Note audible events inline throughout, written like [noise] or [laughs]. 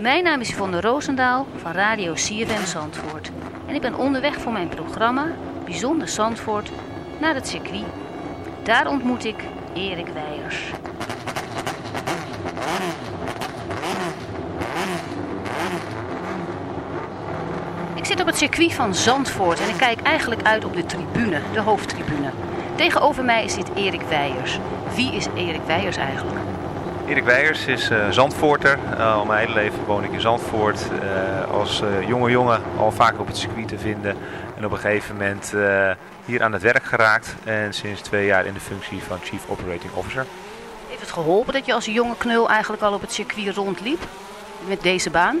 Mijn naam is Yvonne Roosendaal van Radio CFM Zandvoort. En ik ben onderweg voor mijn programma Bijzonder Zandvoort naar het circuit. Daar ontmoet ik Erik Weijers. Ik zit op het circuit van Zandvoort en ik kijk eigenlijk uit op de tribune, de hoofdtribune. Tegenover mij zit Erik Weijers. Wie is Erik Weijers eigenlijk? Erik Weijers is eh, Zandvoorter. Eh, al mijn hele leven woon ik in Zandvoort. Eh, als jonge jongen al vaak op het circuit te vinden. En op een gegeven moment hier aan het werk geraakt. En sinds twee jaar in de functie van Chief Operating Officer. Heeft het geholpen dat je als jonge knul eigenlijk al op het circuit rondliep? Met deze baan?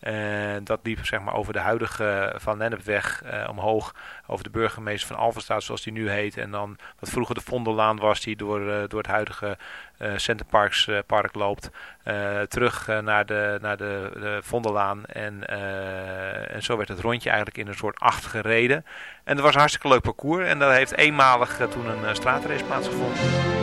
En dat liep zeg maar over de huidige Van Lennepweg eh, omhoog. Over de burgemeester van Alphenstraat zoals die nu heet. En dan wat vroeger de Vondellaan was die door, eh, door het huidige eh Centerparks eh, park loopt. Eh, terug eh, naar de, naar de, de Vondellaan. En, eh, en zo werd het rondje eigenlijk in een soort acht gereden. En dat was een hartstikke leuk parcours. En daar heeft eenmalig eh, toen een eh, straatrace plaatsgevonden.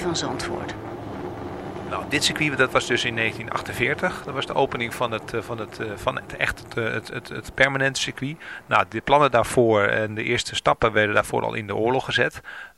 Van Zandvoort? Nou, dit circuit dat was dus in 1948. Dat was de opening van het, eh, van het, eh, van het echt eh, het, het, het permanente circuit. Nou, de plannen daarvoor en de eerste stappen werden daarvoor al in de oorlog gezet.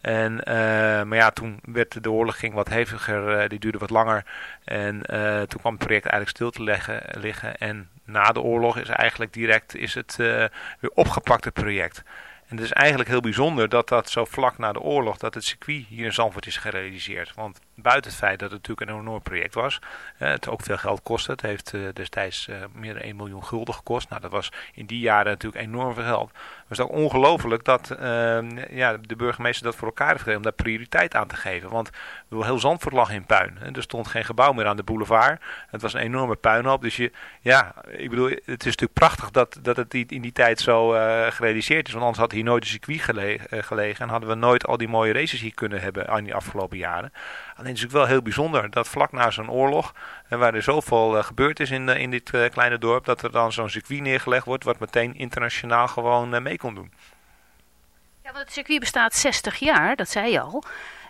En, eh, maar ja, toen werd de oorlog ging wat heviger, eh, die duurde wat langer. En eh, toen kwam het project eigenlijk stil te leggen, liggen. En na de oorlog is eigenlijk direct is het weer opgepakt, het project. En het is eigenlijk heel bijzonder dat dat zo vlak na de oorlog, dat het circuit hier in Zandvoort is gerealiseerd. Want buiten het feit dat het natuurlijk een enorm project was, het ook veel geld kostte. Het heeft eh, destijds eh, meer dan 1 miljoen gulden gekost. Nou, dat was in die jaren natuurlijk enorm veel geld. Het is ook ongelooflijk dat eh, ja, de burgemeester dat voor elkaar heeft gegeven om daar prioriteit aan te geven. Want heel Zandvoort lag in puin. Er stond geen gebouw meer aan de boulevard. Het was een enorme puinhoop. Dus je, ja, ik bedoel, het is natuurlijk prachtig dat, dat het in die tijd zo eh, gerealiseerd is. Want anders had hier nooit een circuit eh, gelegen. En hadden we nooit al die mooie races hier kunnen hebben aan die afgelopen jaren. Alleen het is natuurlijk wel heel bijzonder dat vlak na zo'n oorlog, en waar er zoveel eh, gebeurd is in, eh, in dit eh, kleine dorp, dat er dan zo'n circuit neergelegd wordt, wat meteen internationaal gewoon eh, mee kon doen. Ja, want het circuit bestaat 60 jaar, dat zei je al.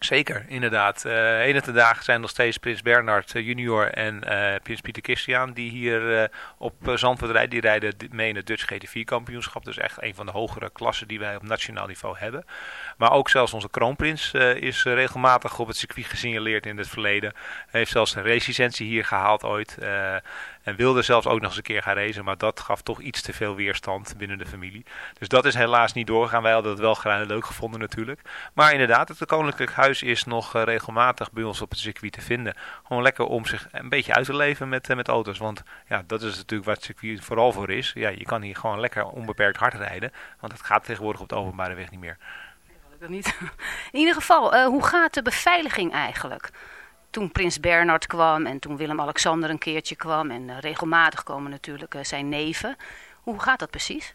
Zeker, inderdaad. Uh, heden te dagen zijn nog steeds Prins Bernhard uh, junior en uh, Prins Pieter Christian die hier op Zandvoort rijden. Die rijden mee in het Dutch GT4 kampioenschap. Dus echt een van de hogere klassen die wij op nationaal niveau hebben. Maar ook zelfs onze kroonprins is regelmatig op het circuit gesignaleerd in het verleden. Hij heeft zelfs een racelicentie hier gehaald ooit. En wilde zelfs ook nog eens een keer gaan racen, maar dat gaf toch iets te veel weerstand binnen de familie. Dus dat is helaas niet doorgegaan. Wij hadden het wel graag leuk gevonden natuurlijk. Maar inderdaad, het Koninklijk Huis is nog uh, regelmatig bij ons op het circuit te vinden. Gewoon lekker om zich een beetje uit te leven met, uh, met auto's. Want ja, dat is natuurlijk waar het circuit vooral voor is. Ja, je kan hier gewoon lekker onbeperkt hard rijden. Want het gaat tegenwoordig op de openbare weg niet meer. Niet. [laughs] In ieder geval, uh, hoe gaat de beveiliging eigenlijk? Toen Prins Bernhard kwam en toen Willem-Alexander een keertje kwam. En uh, regelmatig komen natuurlijk uh, zijn neven. Hoe gaat dat precies?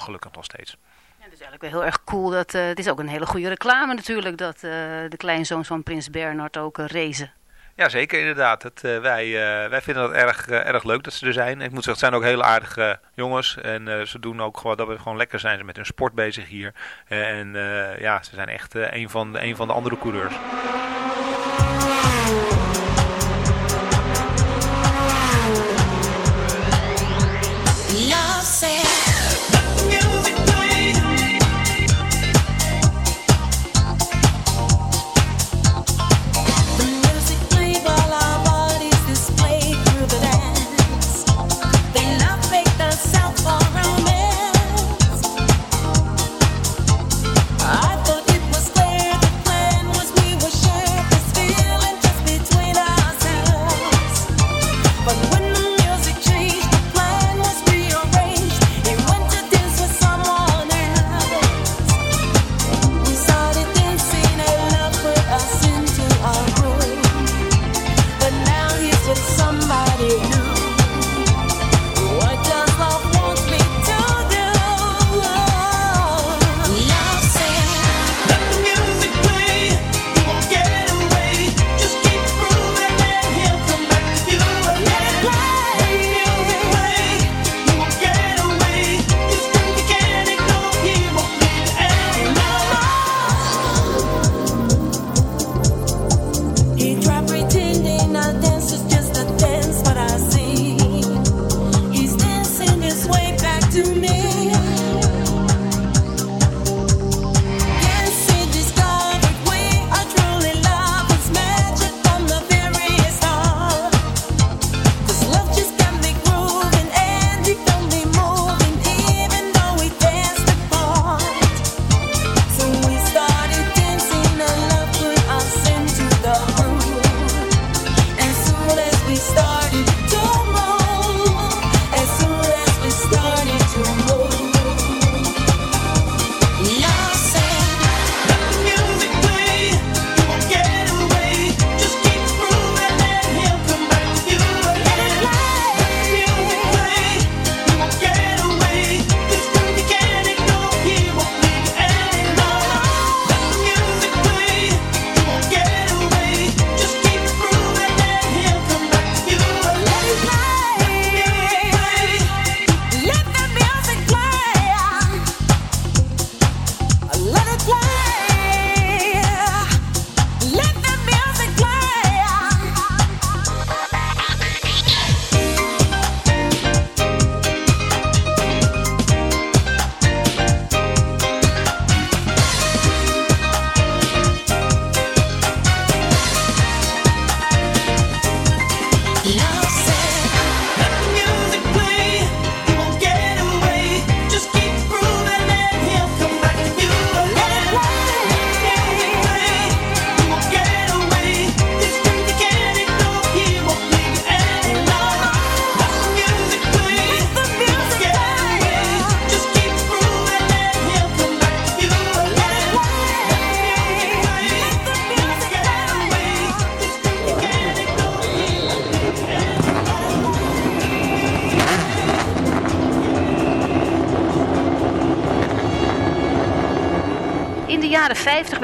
gelukkig nog steeds. Ja, het is eigenlijk wel heel erg cool. Dat, uh, het is ook een hele goede reclame natuurlijk dat uh, de kleinzoons van Prins Bernhard ook uh, racen. Ja, zeker inderdaad. Het, wij, wij vinden het erg, erg leuk dat ze er zijn. Ik moet zeggen, het zijn ook hele aardige jongens. En ze doen ook gewoon, dat we gewoon lekker zijn ze met hun sport bezig hier. en ja, ze zijn echt een, van de, een van de andere coureurs.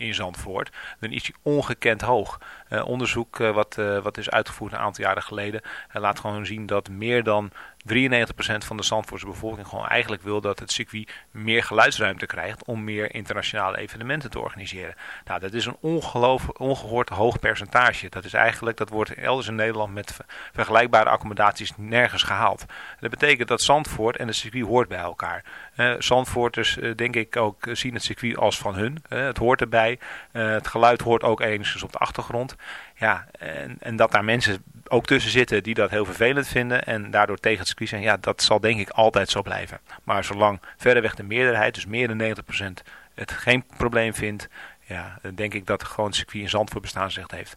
in Zandvoort, dan is die ongekend hoog. Eh, onderzoek eh, wat, eh, wat is uitgevoerd een aantal jaren geleden laat gewoon zien dat meer dan 93% van de Zandvoortse bevolking gewoon eigenlijk wil dat het circuit meer geluidsruimte krijgt om meer internationale evenementen te organiseren. Nou, dat is een ongehoord hoog percentage. Dat is eigenlijk, dat wordt elders in Nederland met ver- vergelijkbare accommodaties nergens gehaald. Dat betekent dat Zandvoort en het circuit hoort bij elkaar. Zandvoorters, eh, denk ik, ook zien het circuit als van hun. Eh, het hoort erbij. Eh, het geluid hoort ook enigszins op de achtergrond. Ja, en, en dat daar mensen ook tussen zitten die dat heel vervelend vinden en daardoor tegen het circuit zijn, ja, dat zal denk ik altijd zo blijven. Maar zolang verreweg de meerderheid, dus meer dan 90%, het geen probleem vindt, ja, denk ik dat gewoon het circuit in Zandvoort bestaansrecht heeft.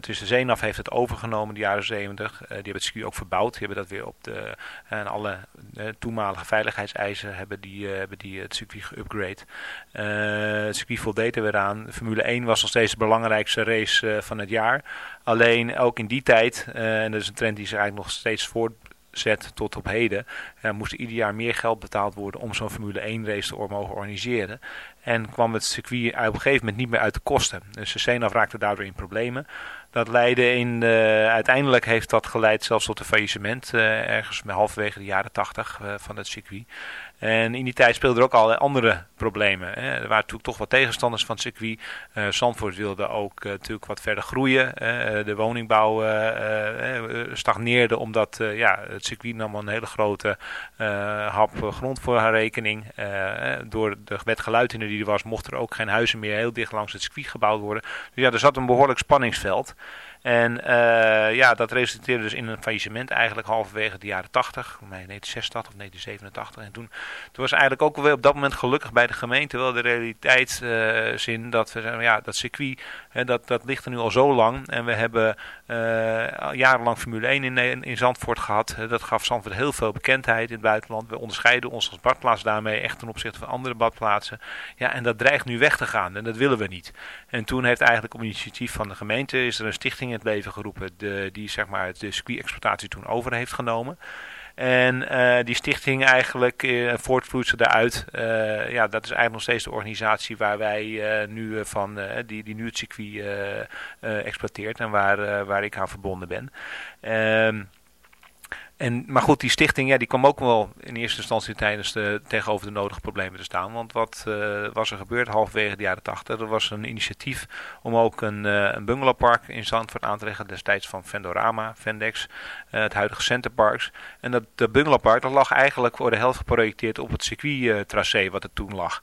Dus de CENAF heeft het overgenomen in de jaren 70. die hebben het circuit ook verbouwd. Die hebben dat weer op de, en alle toenmalige veiligheidseisen hebben die, hebben die het circuit geüpgrade. Het circuit voldeed er weer aan. Formule 1 was nog steeds de belangrijkste race van het jaar. Alleen ook in die tijd, en dat is een trend die zich eigenlijk nog steeds voortzet tot op heden, moest er ieder jaar meer geld betaald worden om zo'n Formule 1 race te mogen organiseren. En kwam het circuit op een gegeven moment niet meer uit de kosten. Dus de CNAF raakte daardoor in problemen. Dat leidde in, uh, uiteindelijk heeft dat geleid zelfs tot een faillissement, uh, ergens halverwege de jaren 80 uh, van het circuit. En in die tijd speelden er ook allerlei andere problemen. Hè. Er waren natuurlijk toch wat tegenstanders van het circuit. Uh, Zandvoort wilde ook natuurlijk wat verder groeien. De woningbouw stagneerde omdat ja, het circuit nam een hele grote hap grond voor haar rekening. door de wet geluid die er was, mochten er ook geen huizen meer heel dicht langs het circuit gebouwd worden. Dus ja, er zat een behoorlijk spanningsveld. En uh, ja, dat resulteerde dus in een faillissement eigenlijk halverwege de jaren 80, mij 1986 of 1987. En toen, toen was eigenlijk ook alweer op dat moment gelukkig bij de gemeente wel de realiteitszin uh, dat we zeggen, ja, dat circuit, hè, dat, dat ligt er nu al zo lang. En we hebben jarenlang Formule 1 in, in Zandvoort gehad. dat gaf Zandvoort heel veel bekendheid in het buitenland. We onderscheiden ons als badplaats daarmee echt ten opzichte van andere badplaatsen. Ja, en dat dreigt nu weg te gaan en dat willen we niet. En toen heeft eigenlijk op initiatief van de gemeente is er een stichting in het leven geroepen die zeg maar de circuit-exploitatie toen over heeft genomen. En uh, die stichting eigenlijk, uh, voortvloeit daaruit. Uh, ja, dat is eigenlijk nog steeds de organisatie waar wij nu van, die, die nu het circuit exploiteert en waar, waar ik aan verbonden ben. En, maar goed, die stichting ja, die kwam ook wel in eerste instantie tijdens de, tegenover de nodige problemen te staan. Want wat uh, was er gebeurd halverwege de jaren 80? Er was een initiatief om ook een, uh, een bungalowpark in Zandvoort aan te leggen. Destijds van Vendorama, Vendex, uh, het huidige Centerparks. En dat bungalowpark dat lag eigenlijk voor de helft geprojecteerd op het circuit-tracé wat er toen lag.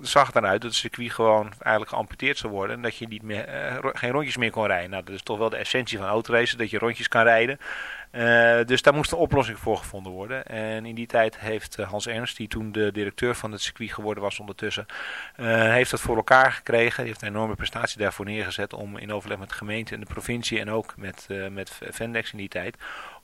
zag eruit dat het circuit gewoon eigenlijk geamputeerd zou worden. En dat je niet meer, uh, geen rondjes meer kon rijden. Nou, dat is toch wel de essentie van autoracen, dat je rondjes kan rijden. Uh, dus daar moest een oplossing voor gevonden worden. En in die tijd heeft Hans Ernst, die toen de directeur van het circuit geworden was ondertussen, heeft dat voor elkaar gekregen. Hij heeft een enorme prestatie daarvoor neergezet om in overleg met de gemeente en de provincie en ook met, met Vendex in die tijd,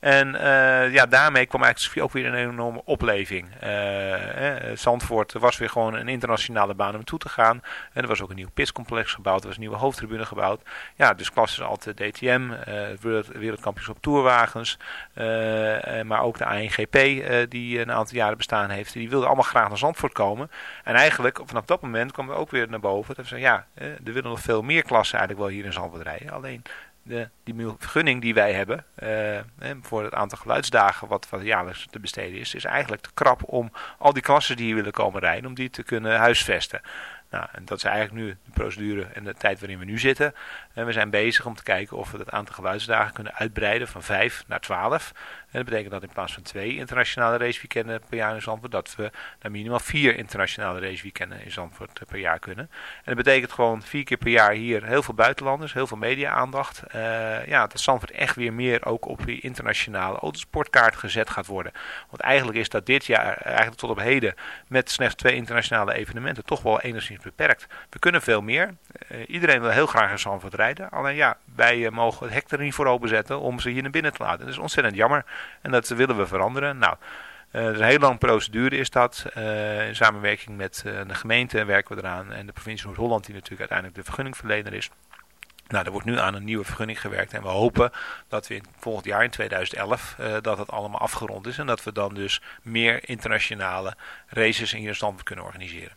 En uh, ja, daarmee kwam eigenlijk ook weer een enorme opleving. Uh, eh, Zandvoort was weer gewoon een internationale baan om naartoe te gaan. En er was ook een nieuw piscomplex gebouwd, er was een nieuwe hoofdtribune gebouwd. Ja, dus klassen als de DTM, uh, wereldkampioens op toerwagens, maar ook de ANGP die een aantal jaren bestaan heeft. Die wilden allemaal graag naar Zandvoort komen. En eigenlijk vanaf dat moment kwam we ook weer naar boven. Dat we zeiden, ja, er willen nog veel meer klassen eigenlijk wel hier in Zandvoort rijden. Alleen de, die vergunning die wij hebben uh, voor het aantal geluidsdagen wat, wat jaarlijks te besteden is, is eigenlijk te krap om al die klassen die hier willen komen rijden, om die te kunnen huisvesten. Nou, en dat is eigenlijk nu de procedure en de tijd waarin we nu zitten. En we zijn bezig om te kijken of we het aantal geluidsdagen kunnen uitbreiden van 5 naar 12. En dat betekent dat in plaats van twee internationale raceweekenden per jaar in Zandvoort, dat we naar minimaal vier internationale raceweekenden in Zandvoort per jaar kunnen. En dat betekent gewoon vier keer per jaar hier heel veel buitenlanders, heel veel media-aandacht. Eh, ja, dat Zandvoort echt weer meer ook op die internationale autosportkaart gezet gaat worden. Want eigenlijk is dat dit jaar, eigenlijk tot op heden, met slechts twee internationale evenementen, toch wel enigszins beperkt. We kunnen veel meer. Eh, iedereen wil heel graag in Zandvoort rijden. Alleen ja, wij eh, mogen het hek er niet voor openzetten om ze hier naar binnen te laten. Dat is ontzettend jammer. En dat willen we veranderen. Nou, is een heel lange procedure is dat. Uh, in samenwerking met uh, de gemeente werken we eraan. En de provincie Noord-Holland die natuurlijk uiteindelijk de vergunningverlener is. Nou, er wordt nu aan een nieuwe vergunning gewerkt. En we hopen dat we in volgend jaar, in 2011, dat het allemaal afgerond is. En dat we dan dus meer internationale races in stand kunnen organiseren.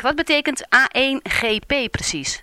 Wat betekent A1GP precies?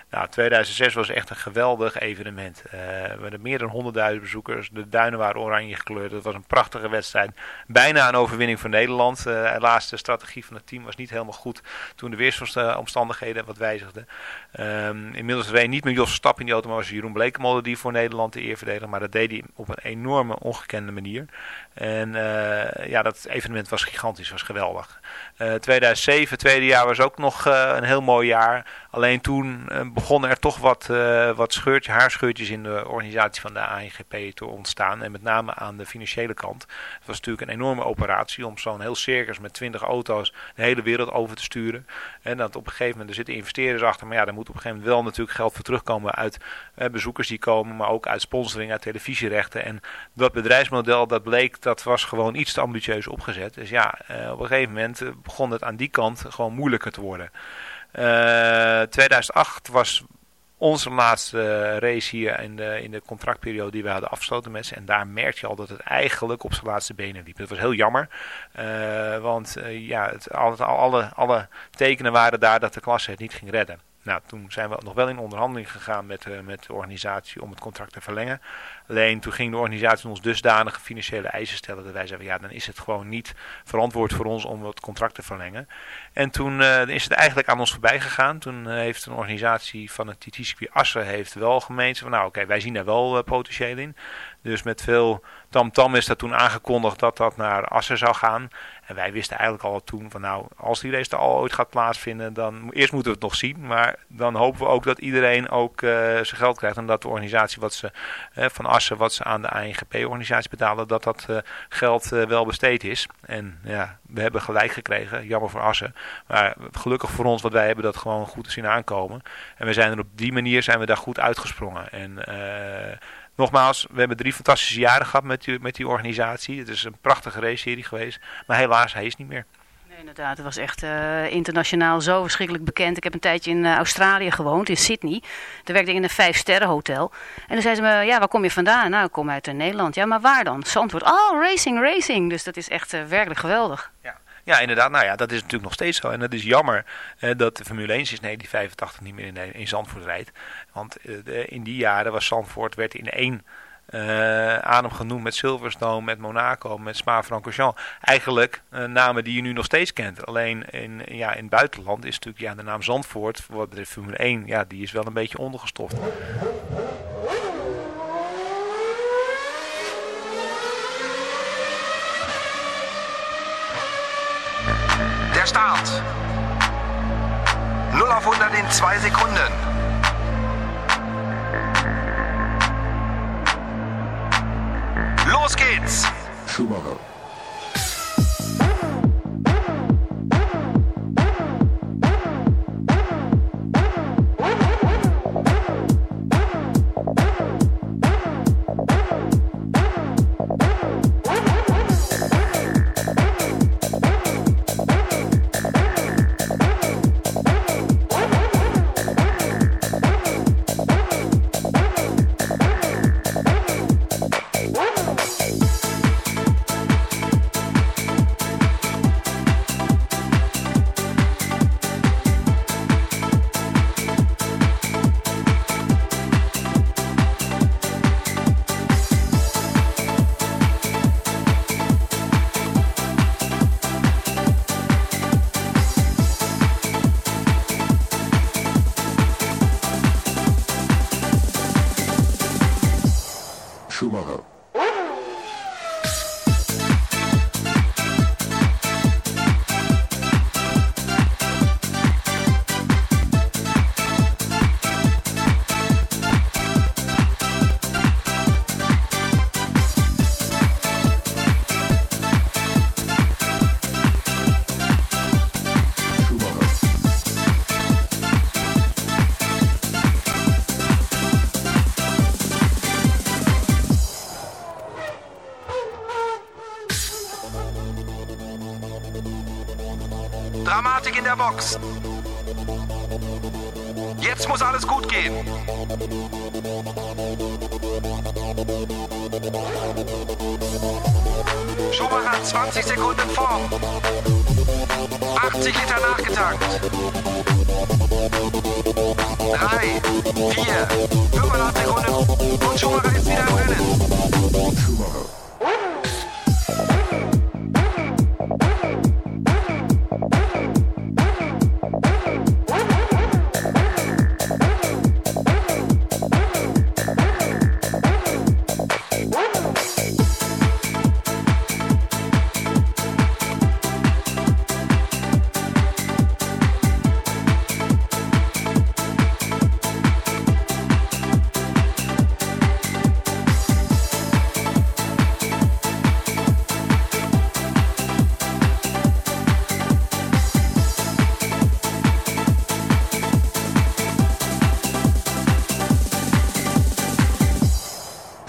Nou, 2006 was echt een geweldig evenement. Eh, we hadden meer dan 100.000 bezoekers. De duinen waren oranje gekleurd. Het was een prachtige wedstrijd. Bijna een overwinning voor Nederland. Eh, helaas, de strategie van het team was niet helemaal goed toen de weersomstandigheden wat wijzigden. Ehm, inmiddels reed niet meer Jos Verstappen in die auto, maar was Jeroen Blekemolen die voor Nederland de eer verdedigde. Maar dat deed hij op een enorme, ongekende manier. En eh, ja, dat evenement was gigantisch, was geweldig. Eh 2007, tweede jaar, was ook nog eh, een heel mooi jaar. Alleen toen eh, begonnen er toch wat, eh, wat scheurtje, haarscheurtjes in de organisatie van de ANGP te ontstaan. En met name aan de financiële kant. Het was natuurlijk een enorme operatie om zo'n heel circus met 20 auto's de hele wereld over te sturen. En dat op een gegeven moment, er zitten investeerders achter. Maar ja, daar moet op een gegeven moment wel natuurlijk geld voor terugkomen uit eh, bezoekers die komen. Maar ook uit sponsoring, uit televisierechten. En dat bedrijfsmodel, dat bleek, dat was gewoon iets te ambitieus opgezet. Dus ja, op een gegeven moment begon het aan die kant gewoon moeilijker te worden. Eh, 2008 was onze laatste race hier in de, in de contractperiode die we hadden afgesloten met ze. En daar merkte je al dat het eigenlijk op zijn laatste benen liep. Dat was heel jammer. eh, want eh, ja, het, alle, alle, alle tekenen waren daar dat de klasse het niet ging redden. Nou, toen zijn we nog wel in onderhandeling gegaan met, eh, met de organisatie om het contract te verlengen. Alleen toen ging de organisatie ons dusdanige financiële eisen stellen dat wij zeiden, ja, dan is het gewoon niet verantwoord voor ons om het contract te verlengen. En toen eh, is het eigenlijk aan ons voorbij gegaan. Toen eh, heeft een organisatie van het TT-circuit Assen heeft wel gemeend van, nou oké, wij zien daar wel eh, potentieel in. Dus met veel tamtam is dat toen aangekondigd dat dat naar Assen zou gaan. En wij wisten eigenlijk al toen van nou, als die race er al ooit gaat plaatsvinden, dan eerst moeten we het nog zien. Maar dan hopen we ook dat iedereen ook zijn geld krijgt. En dat de organisatie wat ze van wat ze aan de ANGP-organisatie betalen, dat dat eh, geld eh, wel besteed is. En ja, we hebben gelijk gekregen. Jammer voor Assen. Maar gelukkig voor ons, want wij hebben dat gewoon goed te zien aankomen. En we zijn er op die manier zijn we daar goed uitgesprongen. En eh, Nogmaals, we hebben drie fantastische jaren gehad met die, met die organisatie. Het is een prachtige race-serie geweest. Maar helaas, hij is niet meer. Inderdaad. Het was echt eh, internationaal zo verschrikkelijk bekend. Ik heb een tijdje in eh, Australië gewoond, in Sydney. Daar werkte ik in een vijf-sterren hotel. En dan zei ze me, ja, waar kom je vandaan? Nou, ik kom uit eh, Nederland. Ja, maar waar dan? Zandvoort. Oh, racing, racing. Dus dat is echt werkelijk geweldig. Ja, inderdaad. Nou ja, dat is natuurlijk nog steeds zo. En het is jammer dat de Formule 1 sinds 1985 niet meer in, Zandvoort rijdt. Want eh, in die jaren was Zandvoort werd in één eh, adem genoemd met Silverstone, met Monaco, met Spa-Francorchamps. Eigenlijk eh, namen die je nu nog steeds kent. Alleen in, ja, in het buitenland is natuurlijk ja, de naam Zandvoort, voor wat betreft Formule 1, ja, die is wel een beetje ondergestoft. Der Start. 0 auf 100 in 2 Sekunden. Los geht's. Schumacher.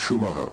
Tomorrow.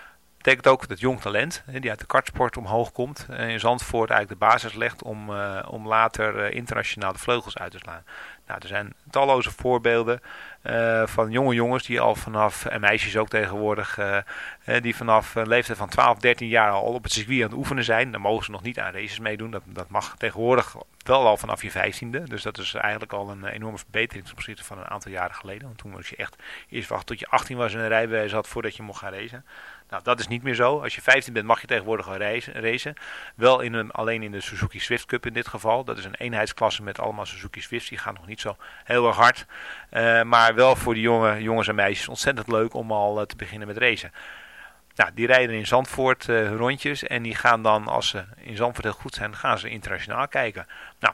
Betekent ook dat jong talent, die uit de kartsport omhoog komt, in Zandvoort eigenlijk de basis legt om, eh, om later eh, internationaal de vleugels uit te slaan. Nou, er zijn talloze voorbeelden eh, van jonge jongens die al vanaf, en meisjes ook tegenwoordig, die vanaf een leeftijd van 12, 13 jaar al op het circuit aan het oefenen zijn. Dan mogen ze nog niet aan races meedoen. Dat, dat mag tegenwoordig wel al vanaf je 15e. Dus dat is eigenlijk al een enorme verbetering van een aantal jaren geleden. Want toen moest je echt eerst wachten tot je 18 was en een rijbewijs had voordat je mocht gaan racen. Nou, dat is niet meer zo. Als je 15 bent mag je tegenwoordig al racen. racen. Wel in een, alleen in de Suzuki Swift Cup in dit geval. Dat is een eenheidsklasse met allemaal Suzuki Swifts. Die gaan nog niet zo heel erg hard. Eh, maar wel voor die jonge jongens en meisjes ontzettend leuk om al eh, te beginnen met racen. Nou, die rijden in Zandvoort hun rondjes en die gaan dan, als ze in Zandvoort heel goed zijn, gaan ze internationaal kijken. Nou,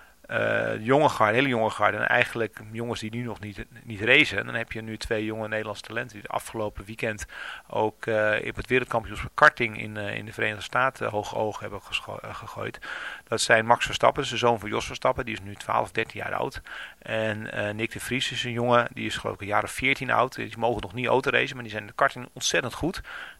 eh, jonge garde, hele jonge garde. En eigenlijk jongens die nu nog niet, niet racen. Dan heb je nu twee jonge Nederlandse talenten die het afgelopen weekend ook eh op het wereldkampioenschap karting in, eh, in de Verenigde Staten hoge ogen hebben gegooid. Dat zijn Max Verstappen, de zoon van Jos Verstappen. Die is nu 12, 13 jaar oud. En Nick de Vries is een jongen, die is geloof ik een jaar of 14 oud. Die mogen nog niet autoracen, maar die zijn de karting ontzettend goed.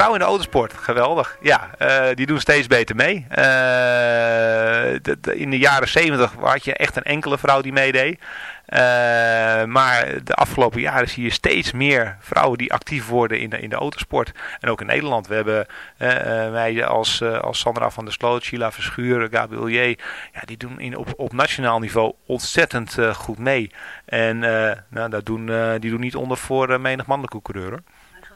vrouwen in de autosport, geweldig. Ja, eh, die doen steeds beter mee. Eh, in de jaren 70 had je echt een enkele vrouw die meedeed. Eh, maar de afgelopen jaren zie je steeds meer vrouwen die actief worden in de, in de autosport. En ook in Nederland. We hebben eh, wij als, als Sandra van der Sloot, Sheila Verschuur, Gabriel J. Ja, die doen in, op, op nationaal niveau ontzettend goed mee. En nou, dat doen, die doen niet onder voor menig mannelijke coureur.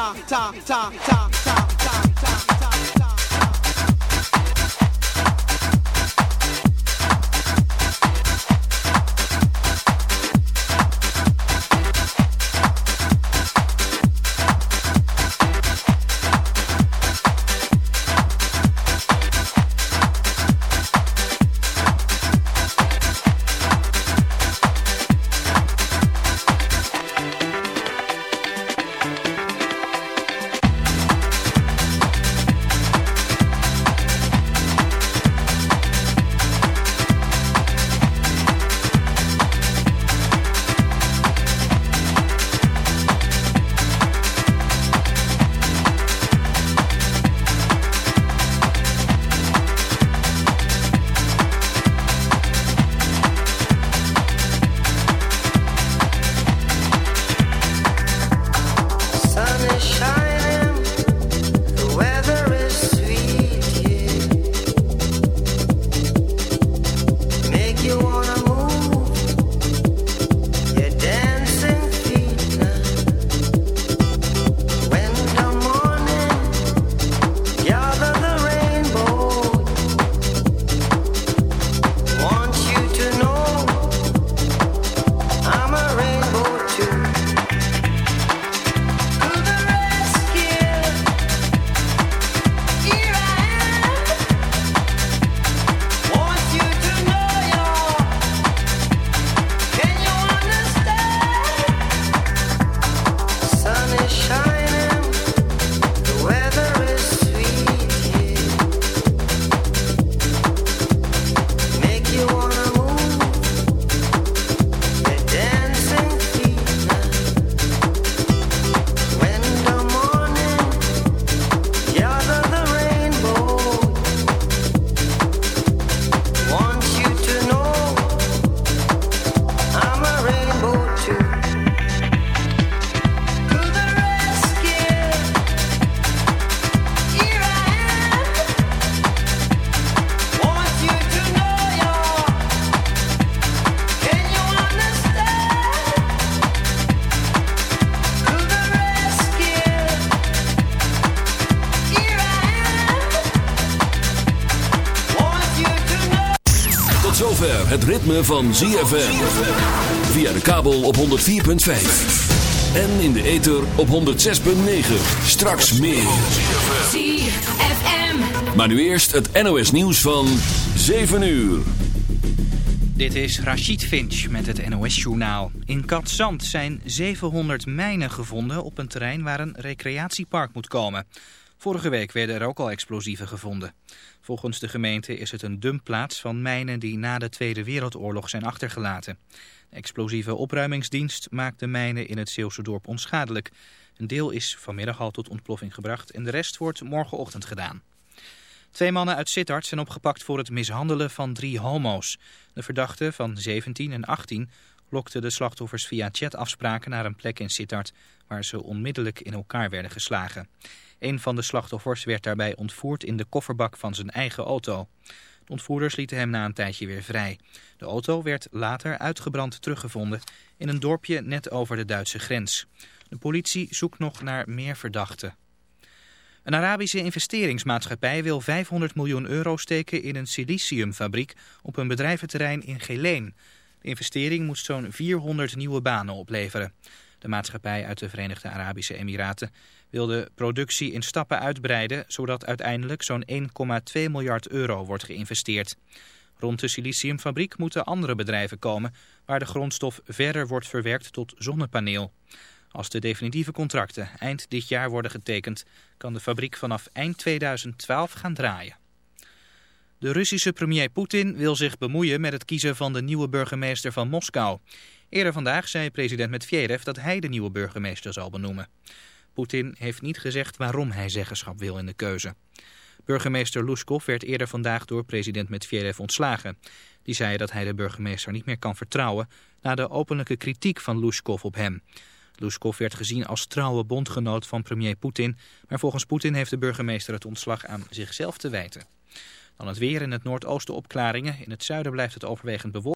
炸炸炸炸 ritme van ZFM. Via de kabel op 104.5. En in de ether op 106.9. Straks meer. ZFM. Maar nu eerst het NOS nieuws van 7 uur. Dit is Rachid Finch met het NOS-journaal. In Katzand zijn 700 mijnen gevonden op een terrein waar een recreatiepark moet komen. Vorige week werden er ook al explosieven gevonden. Volgens de gemeente is het een dumpplaats van mijnen die na de Tweede Wereldoorlog zijn achtergelaten. De explosieve opruimingsdienst maakt de mijnen in het Zeeuwse dorp onschadelijk. Een deel is vanmiddag al tot ontploffing gebracht en de rest wordt morgenochtend gedaan. Twee mannen uit Sittard zijn opgepakt voor het mishandelen van drie homo's. De verdachten van 17 en 18 lokten de slachtoffers via chatafspraken naar een plek in Sittard... waar ze onmiddellijk in elkaar werden geslagen. Een van de slachtoffers werd daarbij ontvoerd in de kofferbak van zijn eigen auto. De ontvoerders lieten hem na een tijdje weer vrij. De auto werd later uitgebrand teruggevonden in een dorpje net over de Duitse grens. De politie zoekt nog naar meer verdachten. Een Arabische investeringsmaatschappij wil 500 miljoen euro steken in een siliciumfabriek op een bedrijventerrein in Geleen. De investering moet zo'n 400 nieuwe banen opleveren. De maatschappij uit de Verenigde Arabische Emiraten wil de productie in stappen uitbreiden, zodat uiteindelijk zo'n 1,2 miljard euro wordt geïnvesteerd. Rond de siliciumfabriek moeten andere bedrijven komen waar de grondstof verder wordt verwerkt tot zonnepaneel. Als de definitieve contracten eind dit jaar worden getekend, kan de fabriek vanaf eind 2012 gaan draaien. De Russische premier Poetin wil zich bemoeien met het kiezen van de nieuwe burgemeester van Moskou. Eerder vandaag zei president Medvedev dat hij de nieuwe burgemeester zal benoemen. Poetin heeft niet gezegd waarom hij zeggenschap wil in de keuze. Burgemeester Luskov werd eerder vandaag door president Medvedev ontslagen. Die zei dat hij de burgemeester niet meer kan vertrouwen na de openlijke kritiek van Luskov op hem. Luskov werd gezien als trouwe bondgenoot van premier Poetin, maar volgens Poetin heeft de burgemeester het ontslag aan zichzelf te wijten. Dan het weer in het noordoosten opklaringen, in het zuiden blijft het overwegend bewolkt.